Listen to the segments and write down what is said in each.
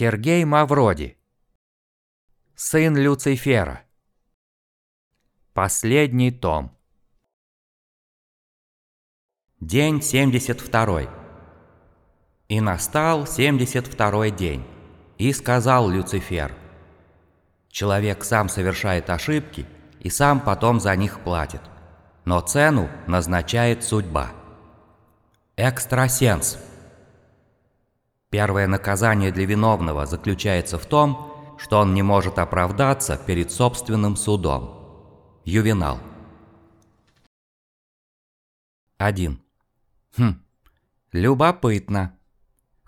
Сергей Мавроди. Сын Люцифера. Последний том. День 72 И настал 72 день, и сказал Люцифер Человек сам совершает ошибки и сам потом за них платит, но цену назначает судьба. Экстрасенс – Первое наказание для виновного заключается в том, что он не может оправдаться перед собственным судом. Ювенал. 1. Хм, любопытно.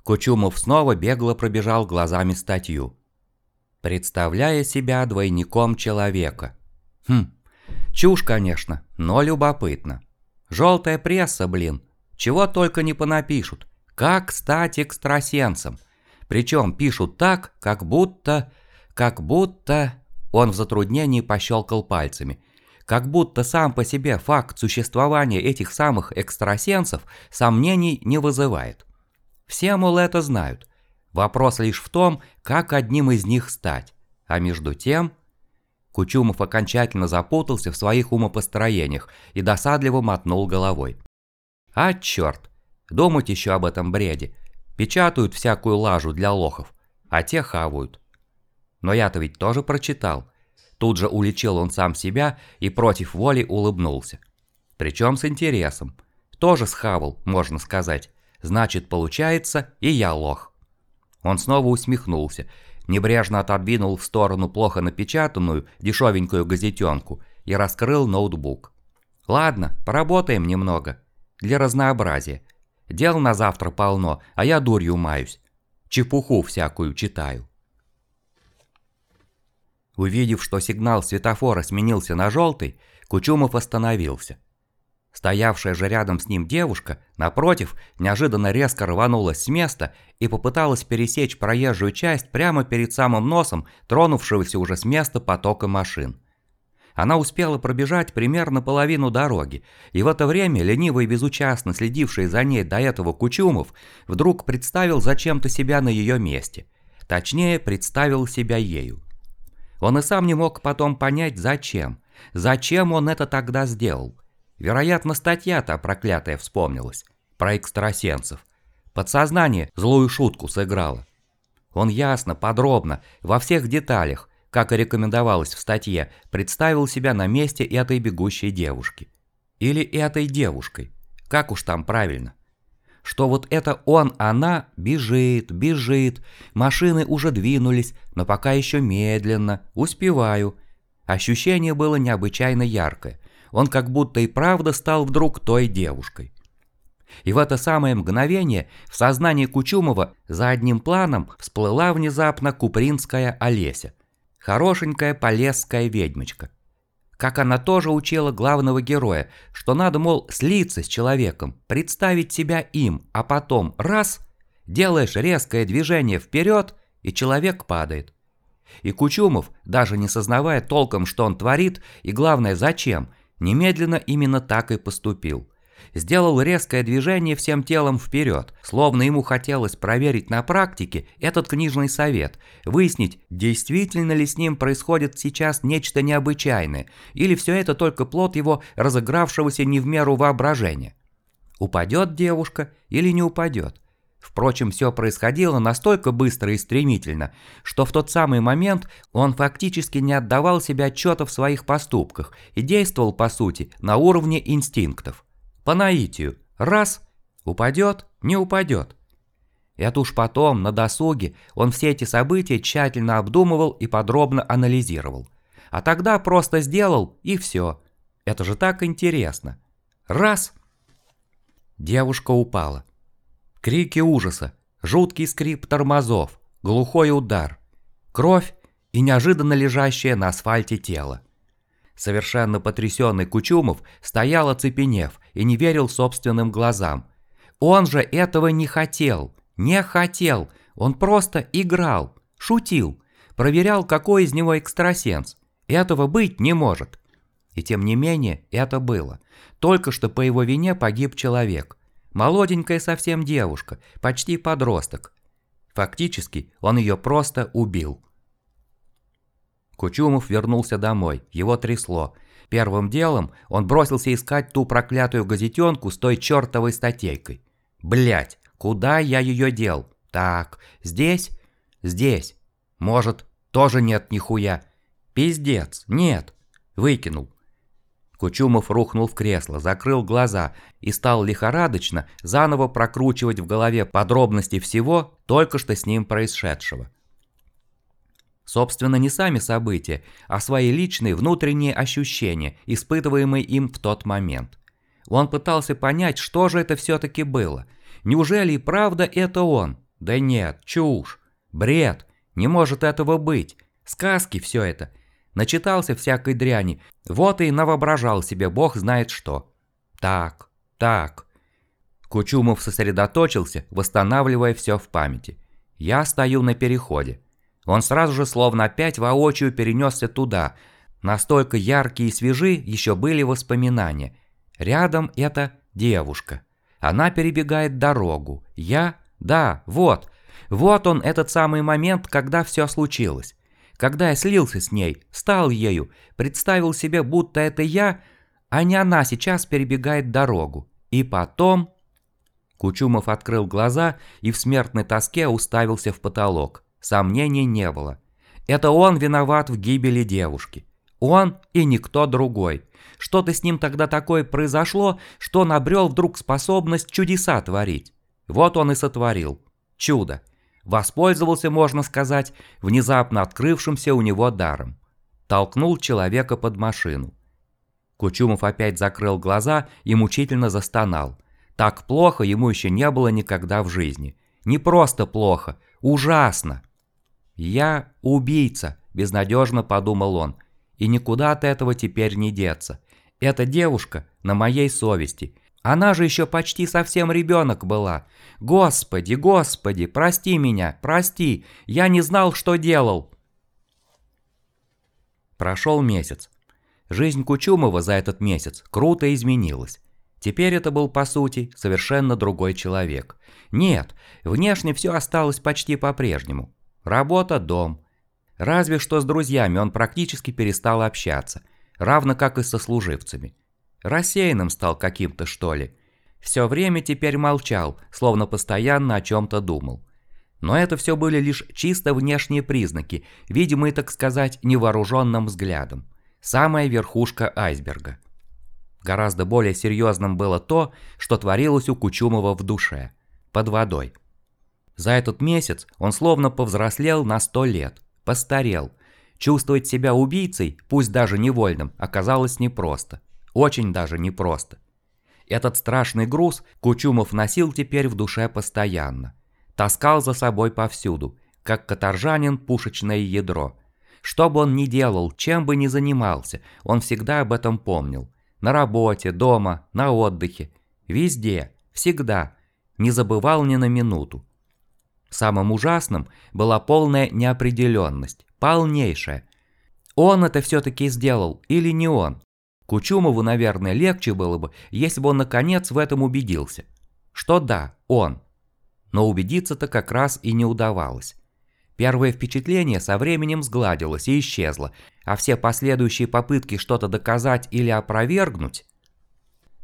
Кучумов снова бегло пробежал глазами статью. Представляя себя двойником человека. Хм, чушь, конечно, но любопытно. Желтая пресса, блин, чего только не понапишут. Как стать экстрасенсом? Причем пишут так, как будто... Как будто... Он в затруднении пощелкал пальцами. Как будто сам по себе факт существования этих самых экстрасенсов сомнений не вызывает. Все, мол, это знают. Вопрос лишь в том, как одним из них стать. А между тем... Кучумов окончательно запутался в своих умопостроениях и досадливо мотнул головой. А черт, Думать еще об этом бреде. Печатают всякую лажу для лохов, а те хавают. Но я-то ведь тоже прочитал. Тут же уличил он сам себя и против воли улыбнулся. Причем с интересом. Тоже схавал, можно сказать. Значит, получается, и я лох. Он снова усмехнулся, небрежно отодвинул в сторону плохо напечатанную дешевенькую газетенку и раскрыл ноутбук. Ладно, поработаем немного. Для разнообразия. Дел на завтра полно, а я дурью маюсь. Чепуху всякую читаю. Увидев, что сигнал светофора сменился на желтый, Кучумов остановился. Стоявшая же рядом с ним девушка, напротив, неожиданно резко рванулась с места и попыталась пересечь проезжую часть прямо перед самым носом тронувшегося уже с места потока машин. Она успела пробежать примерно половину дороги, и в это время ленивый и безучастно следивший за ней до этого Кучумов вдруг представил зачем-то себя на ее месте. Точнее, представил себя ею. Он и сам не мог потом понять, зачем. Зачем он это тогда сделал? Вероятно, статья-то проклятая вспомнилась. Про экстрасенсов. Подсознание злую шутку сыграло. Он ясно, подробно, во всех деталях, как и рекомендовалось в статье, представил себя на месте этой бегущей девушки. Или этой девушкой. Как уж там правильно. Что вот это он, она бежит, бежит, машины уже двинулись, но пока еще медленно, успеваю. Ощущение было необычайно яркое. Он как будто и правда стал вдруг той девушкой. И в это самое мгновение в сознании Кучумова за одним планом всплыла внезапно купринская Олеся, Хорошенькая полесская ведьмочка. Как она тоже учила главного героя, что надо, мол, слиться с человеком, представить себя им, а потом раз, делаешь резкое движение вперед, и человек падает. И Кучумов, даже не сознавая толком, что он творит, и главное зачем, немедленно именно так и поступил сделал резкое движение всем телом вперед, словно ему хотелось проверить на практике этот книжный совет, выяснить, действительно ли с ним происходит сейчас нечто необычайное, или все это только плод его разыгравшегося не в меру воображения. Упадет девушка или не упадет? Впрочем, все происходило настолько быстро и стремительно, что в тот самый момент он фактически не отдавал себе отчета в своих поступках и действовал, по сути, на уровне инстинктов. По наитию. Раз – упадет, не упадет. Это уж потом, на досуге, он все эти события тщательно обдумывал и подробно анализировал. А тогда просто сделал и все. Это же так интересно. Раз. Девушка упала. Крики ужаса, жуткий скрип тормозов, глухой удар, кровь и неожиданно лежащее на асфальте тело. Совершенно потрясенный Кучумов стоял оцепенев и не верил собственным глазам. Он же этого не хотел, не хотел, он просто играл, шутил, проверял, какой из него экстрасенс. Этого быть не может. И тем не менее, это было. Только что по его вине погиб человек. Молоденькая совсем девушка, почти подросток. Фактически, он ее просто убил. Кучумов вернулся домой, его трясло. Первым делом он бросился искать ту проклятую газетенку с той чертовой статейкой. Блять, куда я ее дел? Так, здесь? Здесь. Может, тоже нет нихуя. Пиздец, нет. Выкинул. Кучумов рухнул в кресло, закрыл глаза и стал лихорадочно заново прокручивать в голове подробности всего только что с ним происшедшего. Собственно, не сами события, а свои личные внутренние ощущения, испытываемые им в тот момент. Он пытался понять, что же это все-таки было. Неужели и правда это он? Да нет, чушь. Бред. Не может этого быть. Сказки все это. Начитался всякой дряни. Вот и навоображал себе бог знает что. Так, так. Кучумов сосредоточился, восстанавливая все в памяти. Я стою на переходе. Он сразу же словно опять воочию перенесся туда. Настолько яркие и свежи еще были воспоминания. Рядом это девушка. Она перебегает дорогу. Я? Да, вот. Вот он, этот самый момент, когда все случилось. Когда я слился с ней, стал ею, представил себе, будто это я, а не она сейчас перебегает дорогу. И потом... Кучумов открыл глаза и в смертной тоске уставился в потолок. Сомнений не было. Это он виноват в гибели девушки. Он и никто другой. Что-то с ним тогда такое произошло, что он обрел вдруг способность чудеса творить. Вот он и сотворил. Чудо. Воспользовался, можно сказать, внезапно открывшимся у него даром. Толкнул человека под машину. Кучумов опять закрыл глаза и мучительно застонал. Так плохо ему еще не было никогда в жизни. Не просто плохо, ужасно. «Я убийца», – безнадежно подумал он, – «и никуда от этого теперь не деться. Эта девушка на моей совести. Она же еще почти совсем ребенок была. Господи, господи, прости меня, прости, я не знал, что делал». Прошел месяц. Жизнь Кучумова за этот месяц круто изменилась. Теперь это был, по сути, совершенно другой человек. Нет, внешне все осталось почти по-прежнему. Работа, дом. Разве что с друзьями он практически перестал общаться, равно как и со служивцами. Рассеянным стал каким-то, что ли. Все время теперь молчал, словно постоянно о чем-то думал. Но это все были лишь чисто внешние признаки, видимые, так сказать, невооруженным взглядом. Самая верхушка айсберга. Гораздо более серьезным было то, что творилось у Кучумова в душе, под водой. За этот месяц он словно повзрослел на сто лет, постарел. Чувствовать себя убийцей, пусть даже невольным, оказалось непросто. Очень даже непросто. Этот страшный груз Кучумов носил теперь в душе постоянно. Таскал за собой повсюду, как каторжанин пушечное ядро. Что бы он ни делал, чем бы ни занимался, он всегда об этом помнил. На работе, дома, на отдыхе. Везде, всегда. Не забывал ни на минуту. Самым ужасным была полная неопределенность, полнейшая. Он это все-таки сделал или не он? Кучумову, наверное, легче было бы, если бы он наконец в этом убедился. Что да, он. Но убедиться-то как раз и не удавалось. Первое впечатление со временем сгладилось и исчезло, а все последующие попытки что-то доказать или опровергнуть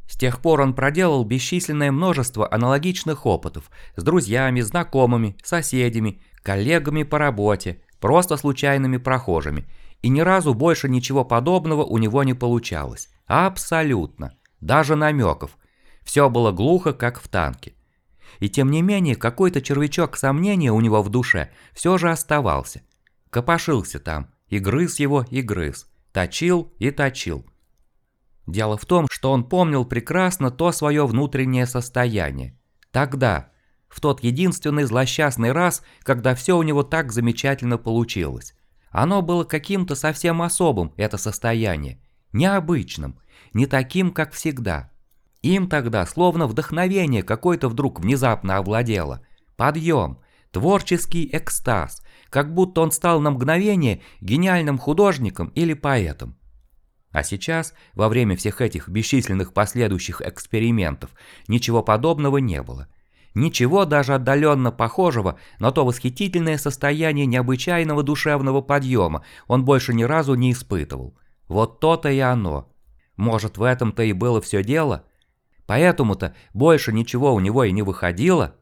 с тех пор он проделал бесчисленное множество аналогичных опытов с друзьями, знакомыми, соседями, коллегами по работе, просто случайными прохожими, и ни разу больше ничего подобного у него не получалось. Абсолютно. Даже намеков. Все было глухо, как в танке. И тем не менее, какой-то червячок сомнения у него в душе все же оставался. Копошился там, и грыз его, и грыз, точил и точил. Дело в том, что он помнил прекрасно то свое внутреннее состояние. Тогда, в тот единственный злосчастный раз, когда все у него так замечательно получилось. Оно было каким-то совсем особым, это состояние, необычным, не таким, как всегда. Им тогда словно вдохновение какое-то вдруг внезапно овладело. Подъем, творческий экстаз, как будто он стал на мгновение гениальным художником или поэтом. А сейчас, во время всех этих бесчисленных последующих экспериментов, ничего подобного не было. Ничего даже отдаленно похожего на то восхитительное состояние необычайного душевного подъема он больше ни разу не испытывал. Вот то-то и оно. Может, в этом-то и было все дело? Поэтому-то больше ничего у него и не выходило?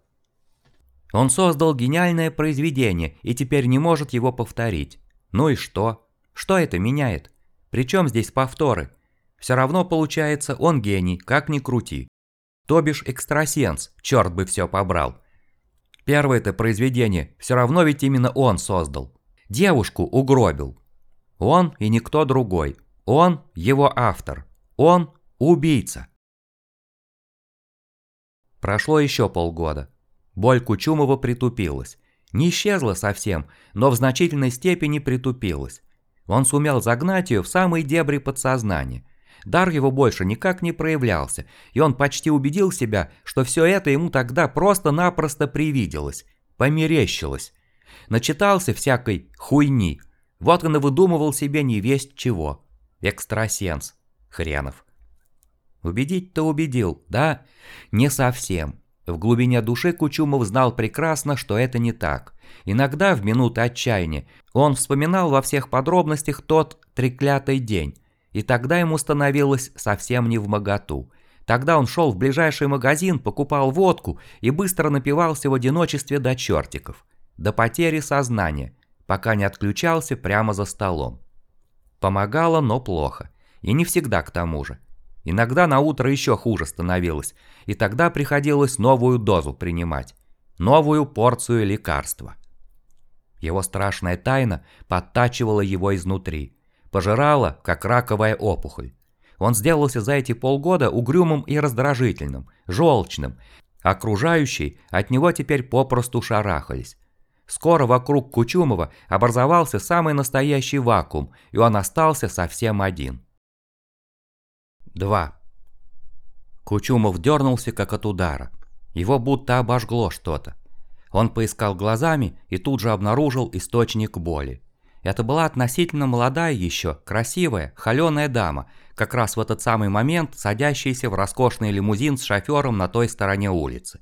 Он создал гениальное произведение и теперь не может его повторить. Ну и что? Что это меняет? Причем здесь повторы? Все равно получается он гений, как ни крути. То бишь экстрасенс, черт бы все побрал. Первое-то произведение все равно ведь именно он создал. Девушку угробил. Он и никто другой. Он его автор. Он убийца. Прошло еще полгода. Боль Кучумова притупилась. Не исчезла совсем, но в значительной степени притупилась. Он сумел загнать ее в самые дебри подсознания. Дар его больше никак не проявлялся, и он почти убедил себя, что все это ему тогда просто-напросто привиделось, померещилось. Начитался всякой хуйни, вот он и выдумывал себе не весть чего. Экстрасенс. Хренов. Убедить-то убедил, да? Не совсем. В глубине души Кучумов знал прекрасно, что это не так. Иногда, в минуты отчаяния, он вспоминал во всех подробностях тот треклятый день, и тогда ему становилось совсем не в моготу. Тогда он шел в ближайший магазин, покупал водку и быстро напивался в одиночестве до чертиков. До потери сознания, пока не отключался прямо за столом. Помогало, но плохо. И не всегда к тому же. Иногда на утро еще хуже становилось, и тогда приходилось новую дозу принимать. Новую порцию лекарства. Его страшная тайна подтачивала его изнутри пожирала, как раковая опухоль. Он сделался за эти полгода угрюмым и раздражительным, желчным. Окружающие от него теперь попросту шарахались. Скоро вокруг Кучумова образовался самый настоящий вакуум, и он остался совсем один. 2. Кучумов дернулся как от удара. Его будто обожгло что-то. Он поискал глазами и тут же обнаружил источник боли. Это была относительно молодая еще, красивая, холеная дама, как раз в этот самый момент садящаяся в роскошный лимузин с шофером на той стороне улицы.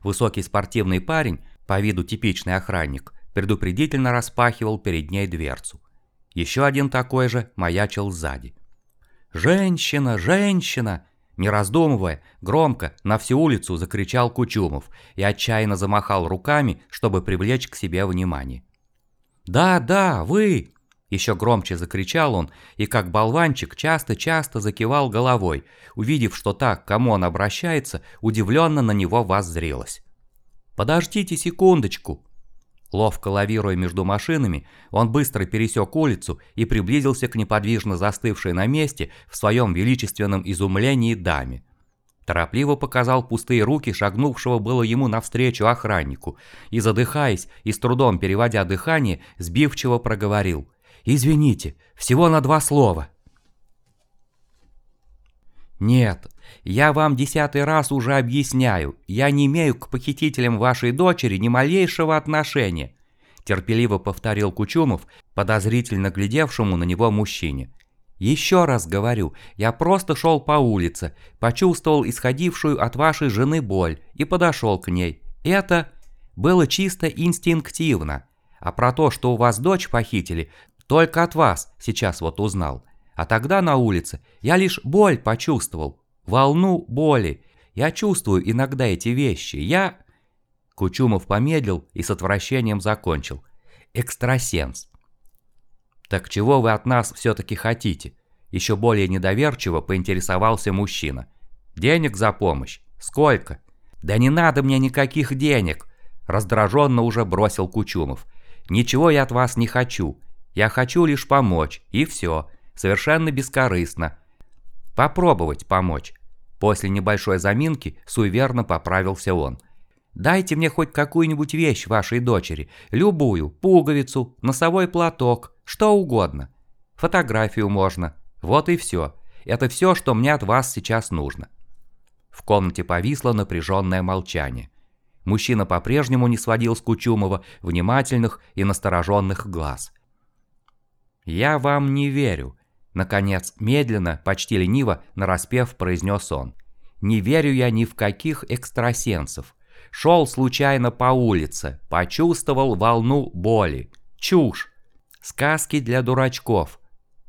Высокий спортивный парень, по виду типичный охранник, предупредительно распахивал перед ней дверцу. Еще один такой же маячил сзади. «Женщина! Женщина!» Не раздумывая, громко на всю улицу закричал Кучумов и отчаянно замахал руками, чтобы привлечь к себе внимание. «Да, да, вы!» Еще громче закричал он и как болванчик часто-часто закивал головой, увидев, что так, к кому он обращается, удивленно на него воззрелась. «Подождите секундочку!» Ловко лавируя между машинами, он быстро пересек улицу и приблизился к неподвижно застывшей на месте в своем величественном изумлении даме. Торопливо показал пустые руки шагнувшего было ему навстречу охраннику и, задыхаясь и с трудом переводя дыхание, сбивчиво проговорил. «Извините, всего на два слова». «Нет, я вам десятый раз уже объясняю, я не имею к похитителям вашей дочери ни малейшего отношения», терпеливо повторил Кучумов, подозрительно глядевшему на него мужчине. Еще раз говорю, я просто шел по улице, почувствовал исходившую от вашей жены боль и подошел к ней. Это было чисто инстинктивно. А про то, что у вас дочь похитили, только от вас сейчас вот узнал. А тогда на улице я лишь боль почувствовал, волну боли. Я чувствую иногда эти вещи. Я... Кучумов помедлил и с отвращением закончил. Экстрасенс. «Так чего вы от нас все-таки хотите?» Еще более недоверчиво поинтересовался мужчина. «Денег за помощь? Сколько?» «Да не надо мне никаких денег!» Раздраженно уже бросил Кучумов. «Ничего я от вас не хочу. Я хочу лишь помочь, и все. Совершенно бескорыстно. Попробовать помочь. После небольшой заминки суеверно поправился он. «Дайте мне хоть какую-нибудь вещь вашей дочери, любую, пуговицу, носовой платок, что угодно. Фотографию можно. Вот и все. Это все, что мне от вас сейчас нужно». В комнате повисло напряженное молчание. Мужчина по-прежнему не сводил с Кучумова внимательных и настороженных глаз. «Я вам не верю», — наконец, медленно, почти лениво, нараспев произнес он. «Не верю я ни в каких экстрасенсов. Шел случайно по улице, почувствовал волну боли. Чушь. Сказки для дурачков.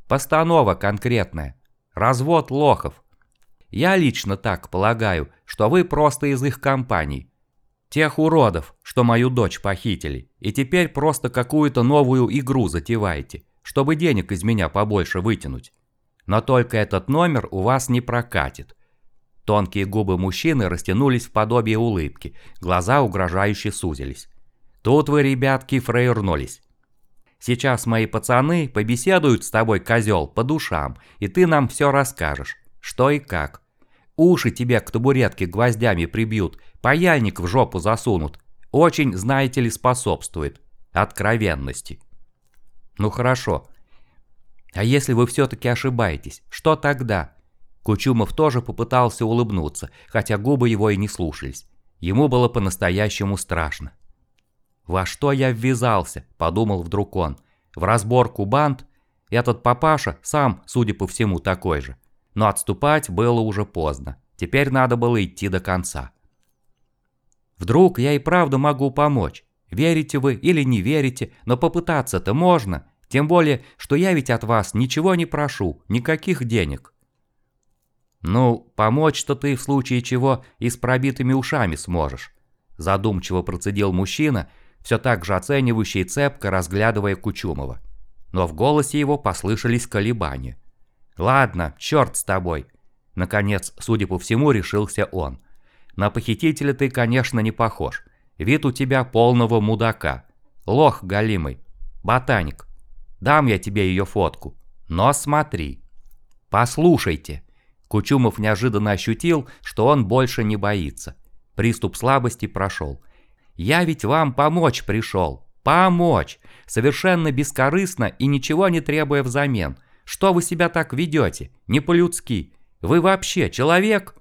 Постанова конкретная. Развод лохов. Я лично так полагаю, что вы просто из их компаний. Тех уродов, что мою дочь похитили, и теперь просто какую-то новую игру затеваете, чтобы денег из меня побольше вытянуть. Но только этот номер у вас не прокатит. Тонкие губы мужчины растянулись в подобие улыбки, глаза угрожающе сузились. Тут вы, ребятки, фрейрнулись. Сейчас мои пацаны побеседуют с тобой, козел, по душам, и ты нам все расскажешь, что и как. Уши тебе к табуретке гвоздями прибьют, паяльник в жопу засунут. Очень, знаете ли, способствует. Откровенности. Ну хорошо. А если вы все-таки ошибаетесь, что тогда? Кучумов тоже попытался улыбнуться, хотя губы его и не слушались. Ему было по-настоящему страшно. «Во что я ввязался?» – подумал вдруг он. «В разборку банд? Этот папаша сам, судя по всему, такой же. Но отступать было уже поздно. Теперь надо было идти до конца. Вдруг я и правда могу помочь. Верите вы или не верите, но попытаться-то можно. Тем более, что я ведь от вас ничего не прошу, никаких денег. Ну, помочь-то ты в случае чего и с пробитыми ушами сможешь. Задумчиво процедил мужчина, все так же оценивающий цепко разглядывая Кучумова. Но в голосе его послышались колебания. «Ладно, черт с тобой!» Наконец, судя по всему, решился он. «На похитителя ты, конечно, не похож. Вид у тебя полного мудака. Лох галимый. Ботаник. Дам я тебе ее фотку. Но смотри. Послушайте!» Кучумов неожиданно ощутил, что он больше не боится. Приступ слабости прошел. «Я ведь вам помочь пришел. Помочь! Совершенно бескорыстно и ничего не требуя взамен. Что вы себя так ведете? Не по-людски. Вы вообще человек?»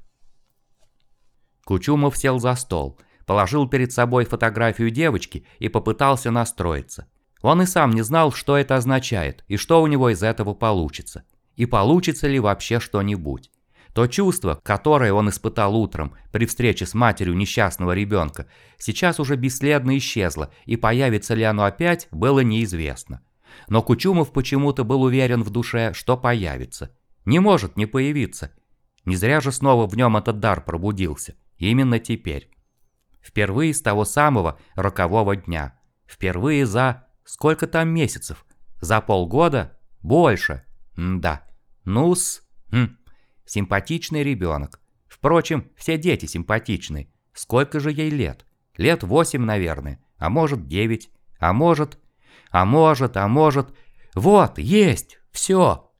Кучумов сел за стол, положил перед собой фотографию девочки и попытался настроиться. Он и сам не знал, что это означает и что у него из этого получится. И получится ли вообще что-нибудь. То чувство, которое он испытал утром при встрече с матерью несчастного ребенка, сейчас уже бесследно исчезло, и появится ли оно опять, было неизвестно. Но Кучумов почему-то был уверен в душе, что появится. Не может не появиться. Не зря же снова в нем этот дар пробудился. Именно теперь. Впервые с того самого рокового дня. Впервые за... Сколько там месяцев? За полгода? Больше. М да. Ну-с. Хм. Симпатичный ребенок. Впрочем, все дети симпатичны. Сколько же ей лет? Лет восемь, наверное. А может, девять. А может... А может, а может... Вот, есть, все.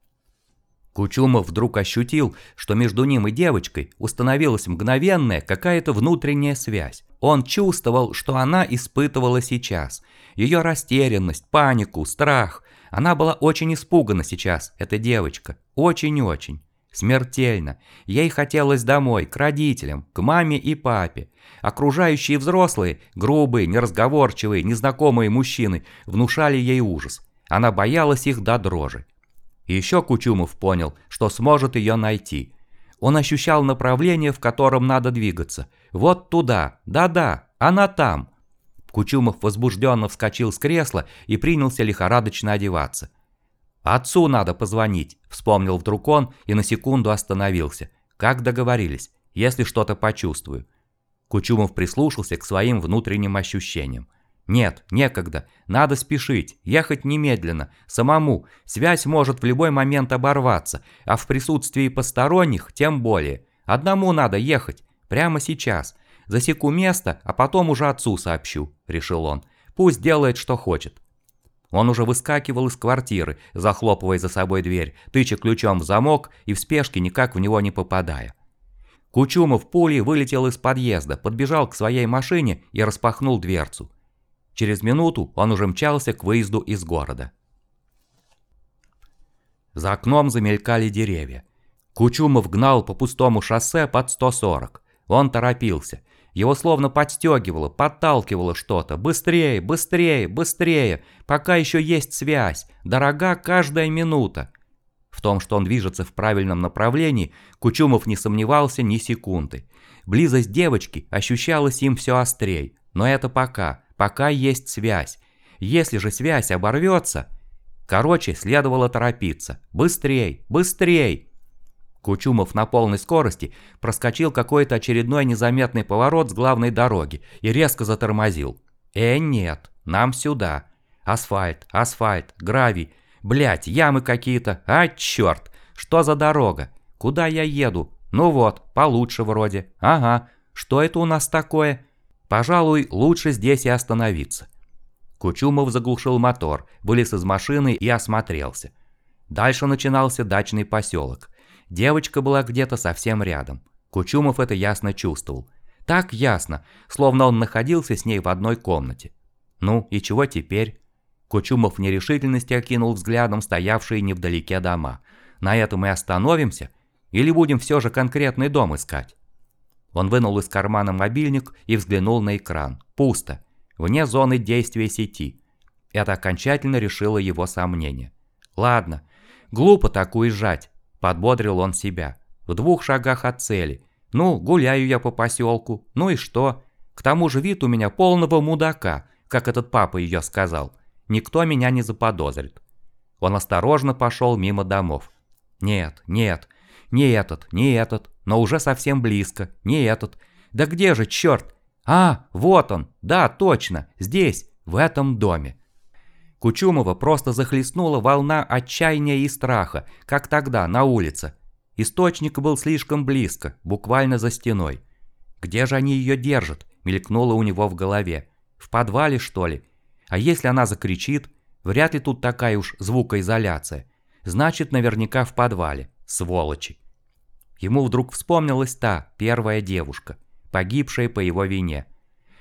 Кучумов вдруг ощутил, что между ним и девочкой установилась мгновенная какая-то внутренняя связь. Он чувствовал, что она испытывала сейчас. Ее растерянность, панику, страх. Она была очень испугана сейчас, эта девочка. Очень-очень. Смертельно. Ей хотелось домой, к родителям, к маме и папе. Окружающие взрослые, грубые, неразговорчивые, незнакомые мужчины внушали ей ужас. Она боялась их до дрожи. Еще Кучумов понял, что сможет ее найти. Он ощущал направление, в котором надо двигаться. Вот туда, да-да, она там. Кучумов возбужденно вскочил с кресла и принялся лихорадочно одеваться. «Отцу надо позвонить», – вспомнил вдруг он и на секунду остановился. «Как договорились, если что-то почувствую». Кучумов прислушался к своим внутренним ощущениям. «Нет, некогда, надо спешить, ехать немедленно, самому, связь может в любой момент оборваться, а в присутствии посторонних тем более. Одному надо ехать, прямо сейчас. Засеку место, а потом уже отцу сообщу», – решил он. «Пусть делает, что хочет». Он уже выскакивал из квартиры, захлопывая за собой дверь, тыча ключом в замок и в спешке никак в него не попадая. Кучумов пулей вылетел из подъезда, подбежал к своей машине и распахнул дверцу. Через минуту он уже мчался к выезду из города. За окном замелькали деревья. Кучумов гнал по пустому шоссе под 140. Он торопился. Его словно подстегивало, подталкивало что-то. Быстрее, быстрее, быстрее, пока еще есть связь. Дорога каждая минута. В том, что он движется в правильном направлении, Кучумов не сомневался ни секунды. Близость девочки ощущалась им все острей. Но это пока, пока есть связь. Если же связь оборвется... Короче, следовало торопиться. Быстрей, быстрей! Кучумов на полной скорости проскочил какой-то очередной незаметный поворот с главной дороги и резко затормозил. «Э, нет, нам сюда. Асфальт, асфальт, гравий. Блять, ямы какие-то. А, черт, что за дорога? Куда я еду? Ну вот, получше вроде. Ага, что это у нас такое? Пожалуй, лучше здесь и остановиться». Кучумов заглушил мотор, вылез из машины и осмотрелся. Дальше начинался дачный поселок. Девочка была где-то совсем рядом. Кучумов это ясно чувствовал. Так ясно, словно он находился с ней в одной комнате. Ну и чего теперь? Кучумов в нерешительности окинул взглядом стоявшие невдалеке дома. На этом и остановимся? Или будем все же конкретный дом искать? Он вынул из кармана мобильник и взглянул на экран. Пусто. Вне зоны действия сети. Это окончательно решило его сомнения. Ладно, глупо так уезжать. Подбодрил он себя. В двух шагах от цели. Ну, гуляю я по поселку. Ну и что? К тому же вид у меня полного мудака, как этот папа ее сказал. Никто меня не заподозрит. Он осторожно пошел мимо домов. Нет, нет, не этот, не этот, но уже совсем близко, не этот. Да где же, черт? А, вот он, да, точно, здесь, в этом доме. Кучумова просто захлестнула волна отчаяния и страха, как тогда, на улице. Источник был слишком близко, буквально за стеной. Где же они ее держат? Мелькнуло у него в голове. В подвале, что ли? А если она закричит? Вряд ли тут такая уж звукоизоляция. Значит, наверняка в подвале. Сволочи. Ему вдруг вспомнилась та, первая девушка, погибшая по его вине.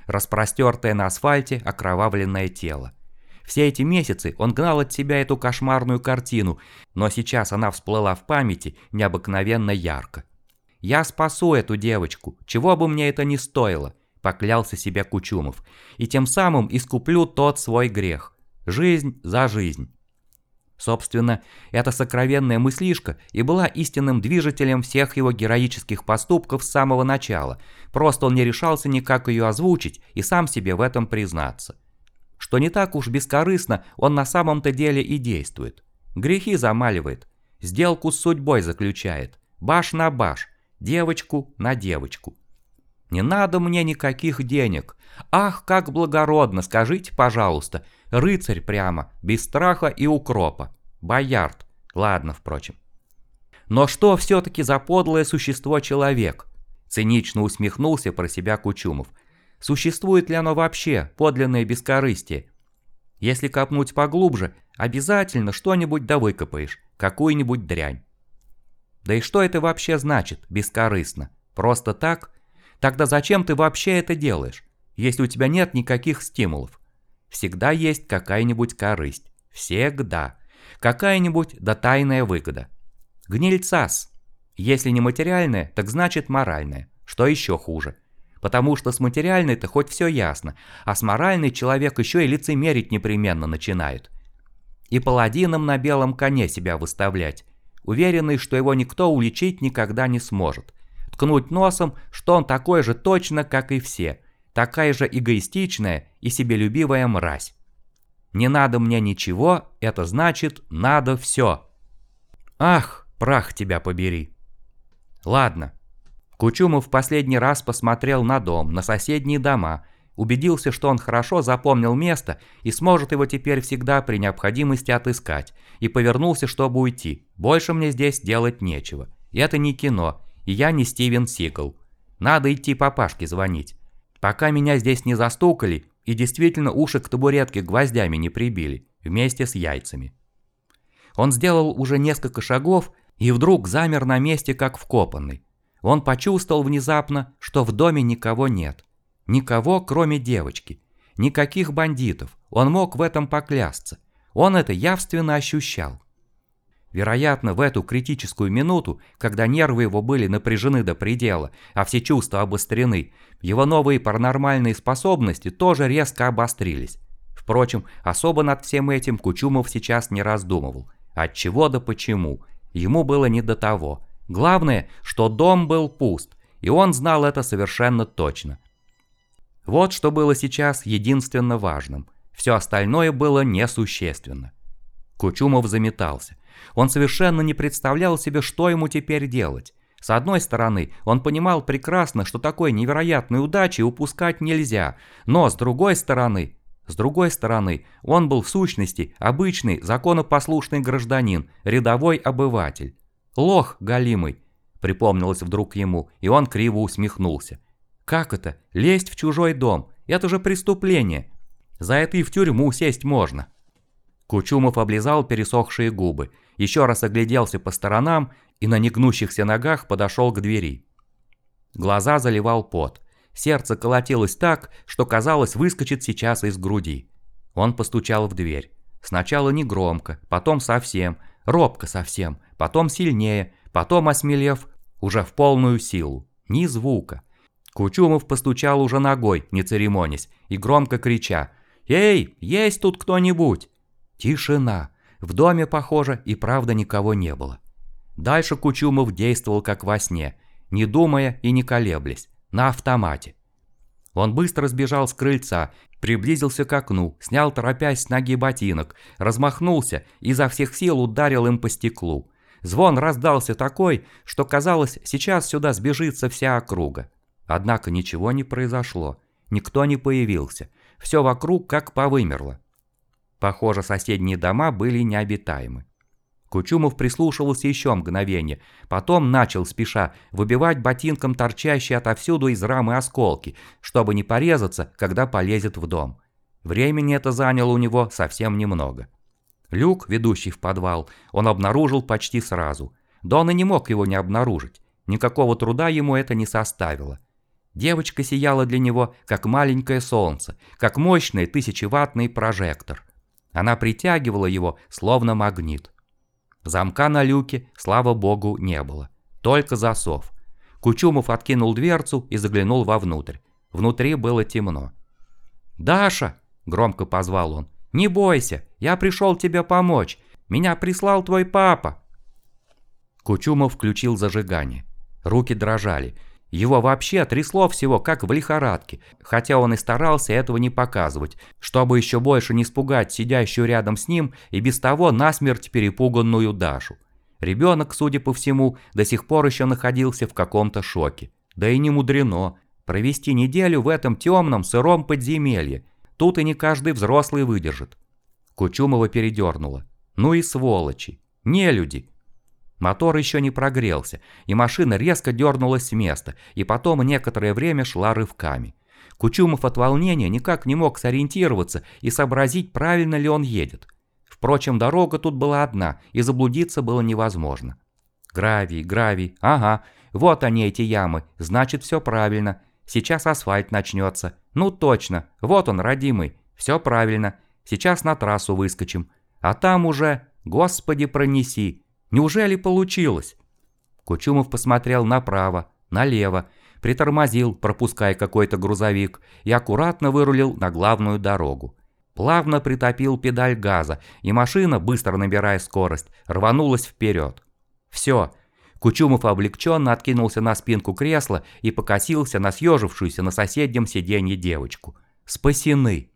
Распростертое на асфальте окровавленное тело. Все эти месяцы он гнал от себя эту кошмарную картину, но сейчас она всплыла в памяти необыкновенно ярко. «Я спасу эту девочку, чего бы мне это ни стоило», – поклялся себе Кучумов, «и тем самым искуплю тот свой грех. Жизнь за жизнь». Собственно, эта сокровенная мыслишка и была истинным движителем всех его героических поступков с самого начала, просто он не решался никак ее озвучить и сам себе в этом признаться что не так уж бескорыстно он на самом-то деле и действует. Грехи замаливает, сделку с судьбой заключает, баш на баш, девочку на девочку. Не надо мне никаких денег. Ах, как благородно, скажите, пожалуйста. Рыцарь прямо, без страха и укропа. Боярд. Ладно, впрочем. Но что все-таки за подлое существо человек? Цинично усмехнулся про себя Кучумов. Существует ли оно вообще, подлинное бескорыстие? Если копнуть поглубже, обязательно что-нибудь да выкопаешь, какую-нибудь дрянь. Да и что это вообще значит, бескорыстно? Просто так? Тогда зачем ты вообще это делаешь, если у тебя нет никаких стимулов? Всегда есть какая-нибудь корысть. Всегда. Какая-нибудь да тайная выгода. Гнильцас. Если не материальная, так значит моральная. Что еще хуже? Потому что с материальной-то хоть все ясно, а с моральной человек еще и лицемерить непременно начинает. И паладином на белом коне себя выставлять, уверенный, что его никто уличить никогда не сможет. Ткнуть носом, что он такой же точно, как и все, такая же эгоистичная и себелюбивая мразь. Не надо мне ничего, это значит надо все. Ах, прах тебя побери. Ладно, Кучумов в последний раз посмотрел на дом, на соседние дома, убедился, что он хорошо запомнил место и сможет его теперь всегда при необходимости отыскать, и повернулся, чтобы уйти. Больше мне здесь делать нечего. Это не кино, и я не Стивен Сигал. Надо идти папашке звонить. Пока меня здесь не застукали и действительно уши к табуретке гвоздями не прибили. вместе с яйцами. Он сделал уже несколько шагов и вдруг замер на месте, как вкопанный. Он почувствовал внезапно, что в доме никого нет. Никого, кроме девочки. Никаких бандитов. Он мог в этом поклясться. Он это явственно ощущал. Вероятно, в эту критическую минуту, когда нервы его были напряжены до предела, а все чувства обострены, его новые паранормальные способности тоже резко обострились. Впрочем, особо над всем этим Кучумов сейчас не раздумывал. От чего да почему. Ему было не до того. Главное, что дом был пуст, и он знал это совершенно точно. Вот что было сейчас единственно важным. Все остальное было несущественно. Кучумов заметался. Он совершенно не представлял себе, что ему теперь делать. С одной стороны, он понимал прекрасно, что такой невероятной удачи упускать нельзя, но с другой стороны... С другой стороны, он был в сущности обычный законопослушный гражданин, рядовой обыватель. «Лох, галимый!» – припомнилось вдруг ему, и он криво усмехнулся. «Как это? Лезть в чужой дом? Это же преступление! За это и в тюрьму сесть можно!» Кучумов облизал пересохшие губы, еще раз огляделся по сторонам и на негнущихся ногах подошел к двери. Глаза заливал пот. Сердце колотилось так, что казалось выскочит сейчас из груди. Он постучал в дверь. Сначала негромко, потом совсем, робко совсем, потом сильнее, потом осмелев, уже в полную силу. Ни звука. Кучумов постучал уже ногой, не церемонясь, и громко крича «Эй, есть тут кто-нибудь?» Тишина. В доме, похоже, и правда никого не было. Дальше Кучумов действовал как во сне, не думая и не колеблясь, на автомате. Он быстро сбежал с крыльца, приблизился к окну, снял торопясь с ноги ботинок, размахнулся и изо всех сил ударил им по стеклу. Звон раздался такой, что казалось, сейчас сюда сбежится вся округа. Однако ничего не произошло, никто не появился, все вокруг как повымерло. Похоже, соседние дома были необитаемы. Кучумов прислушивался еще мгновение, потом начал спеша выбивать ботинком торчащие отовсюду из рамы осколки, чтобы не порезаться, когда полезет в дом. Времени это заняло у него совсем немного. Люк, ведущий в подвал, он обнаружил почти сразу. Да и не мог его не обнаружить. Никакого труда ему это не составило. Девочка сияла для него, как маленькое солнце, как мощный тысячеваттный прожектор. Она притягивала его, словно магнит. Замка на люке, слава богу, не было. Только засов. Кучумов откинул дверцу и заглянул вовнутрь. Внутри было темно. «Даша!» – громко позвал он. «Не бойся, я пришел тебе помочь. Меня прислал твой папа!» Кучумов включил зажигание. Руки дрожали. Его вообще трясло всего, как в лихорадке, хотя он и старался этого не показывать, чтобы еще больше не испугать сидящую рядом с ним и без того насмерть перепуганную Дашу. Ребенок, судя по всему, до сих пор еще находился в каком-то шоке. Да и не мудрено. Провести неделю в этом темном, сыром подземелье. Тут и не каждый взрослый выдержит. Кучумова передернула. Ну и сволочи. Не люди. Мотор еще не прогрелся, и машина резко дернулась с места, и потом некоторое время шла рывками. Кучумов от волнения никак не мог сориентироваться и сообразить, правильно ли он едет. Впрочем, дорога тут была одна, и заблудиться было невозможно. Гравий, гравий, ага, вот они эти ямы, значит все правильно. Сейчас асфальт начнется. Ну точно, вот он, родимый, все правильно. Сейчас на трассу выскочим. А там уже, господи пронеси, Неужели получилось? Кучумов посмотрел направо, налево, притормозил, пропуская какой-то грузовик, и аккуратно вырулил на главную дорогу. Плавно притопил педаль газа, и машина, быстро набирая скорость, рванулась вперед. Все. Кучумов облегченно откинулся на спинку кресла и покосился на съежившуюся на соседнем сиденье девочку. Спасены.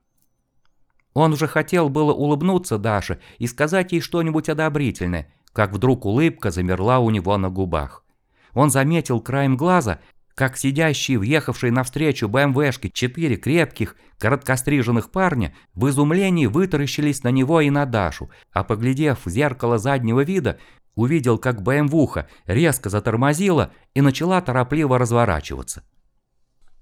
Он уже хотел было улыбнуться Даше и сказать ей что-нибудь одобрительное, как вдруг улыбка замерла у него на губах. Он заметил краем глаза, как сидящие, въехавшие навстречу БМВшки четыре крепких, короткостриженных парня в изумлении вытаращились на него и на Дашу, а поглядев в зеркало заднего вида, увидел, как БМВуха резко затормозила и начала торопливо разворачиваться.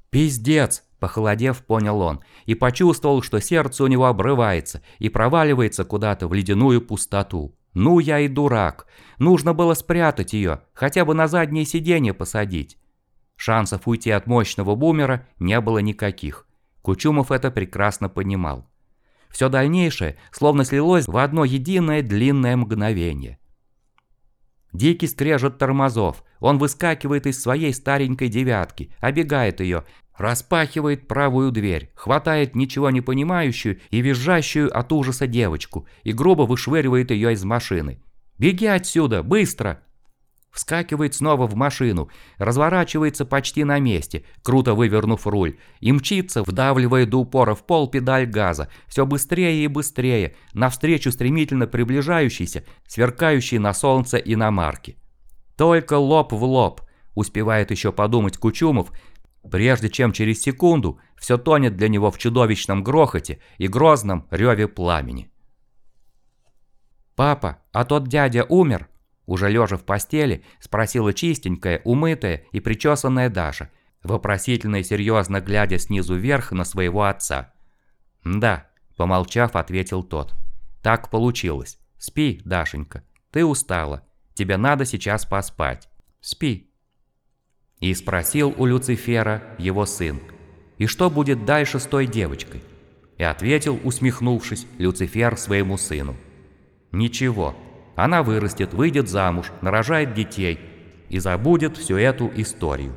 «Пиздец!» – похолодев, понял он, и почувствовал, что сердце у него обрывается и проваливается куда-то в ледяную пустоту. «Ну я и дурак. Нужно было спрятать ее, хотя бы на заднее сиденье посадить». Шансов уйти от мощного бумера не было никаких. Кучумов это прекрасно понимал. Все дальнейшее словно слилось в одно единое длинное мгновение. Дикий скрежет тормозов. Он выскакивает из своей старенькой девятки, обегает ее, распахивает правую дверь, хватает ничего не понимающую и визжащую от ужаса девочку и грубо вышвыривает ее из машины. «Беги отсюда, быстро!» Вскакивает снова в машину, разворачивается почти на месте, круто вывернув руль, и мчится, вдавливая до упора в пол педаль газа, все быстрее и быстрее, навстречу стремительно приближающейся, сверкающей на солнце иномарке. Только лоб в лоб, успевает еще подумать Кучумов, прежде чем через секунду все тонет для него в чудовищном грохоте и грозном реве пламени. «Папа, а тот дядя умер?» Уже лежа в постели, спросила чистенькая, умытая и причесанная Даша, вопросительно и серьезно глядя снизу вверх на своего отца. «Да», – помолчав, ответил тот. «Так получилось. Спи, Дашенька. Ты устала. Тебе надо сейчас поспать. Спи». И спросил у Люцифера его сын. «И что будет дальше с той девочкой?» И ответил, усмехнувшись, Люцифер своему сыну. «Ничего, она вырастет, выйдет замуж, нарожает детей и забудет всю эту историю.